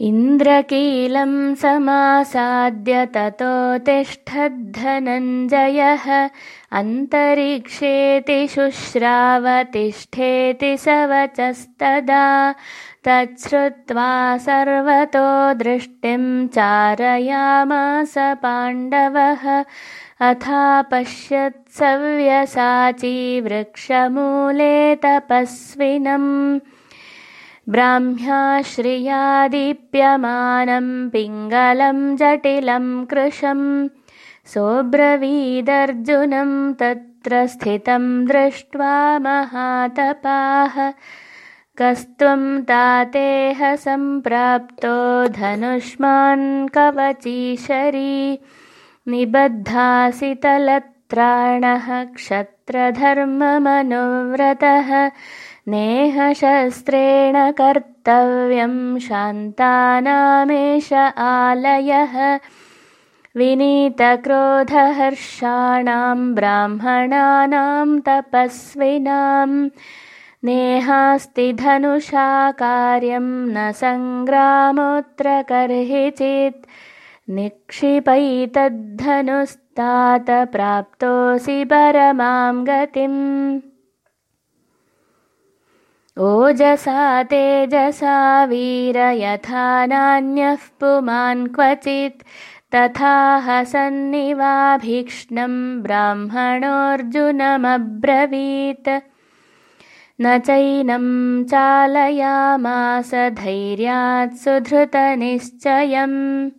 इन्द्रकीलं समासाद्य तिष्ठद्धनञ्जयः। अन्तरिक्षेति शुश्रावतिष्ठेति वचस्तदा तच्छ्रुत्वा सर्वतो दृष्टिं चारयामास पाण्डवः। अथापश्यत्सव्यसाची वृक्षमूले तपस्विनम् ब्राह्म्याश्रियादीप्यमानं पिङ्गलं जटिलं कृशम् सोऽब्रवीदर्जुनं तत्र स्थितं दृष्ट्वा महातपाः। कस्त्वं तातेह सम्प्राप्तो धनुष्मान् कवचीशरी निबद्धासितलत्राणः क्षत्रधर्ममनुव्रतः नेहशस्त्रेण कर्तव्यं शान्तानामेष आलयः। विनीतक्रोधहर्षाणां ब्राह्मणानां तपस्विनां नेहास्ति धनुषा कार्यं न सङ्ग्रामोऽत्र कर्हिचित् निक्षिपैतद्धनुस्तात प्राप्तोऽसि परमां गतिम्। ओजसा तेजसा वीर यथा नान्यः पुमान् क्वचित् तथा हसन्निवाभीक्ष्णं ब्राह्मणोऽर्जुनमब्रवीत्। न चैनं चालयामास धैर्यात् सुधृतनिश्चयम्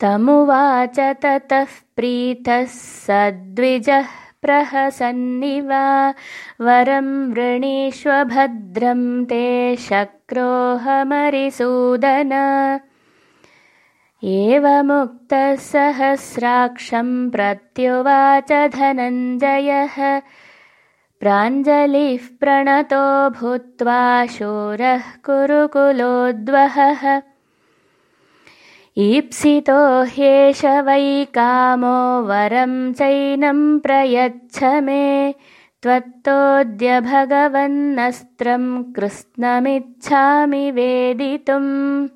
तमुवाच ततः प्रीतः सद्विजः प्रहसन्निवा। वरं वृणीष्वभद्रं ते शक्रोऽहमरिसूदन एवमुक्तः सहस्राक्षं प्रत्युवाच धनञ्जयः। प्राञ्जलिः प्रणतो भूत्वा शूरः कुरुकुलोद्वहः ईप्सितो ह्येष वै कामो वरं चैनं प्रयच्छ मे। त्वत्तोऽद्य भगवन्नस्त्रं कृत्स्नमिच्छामि वेदितुम्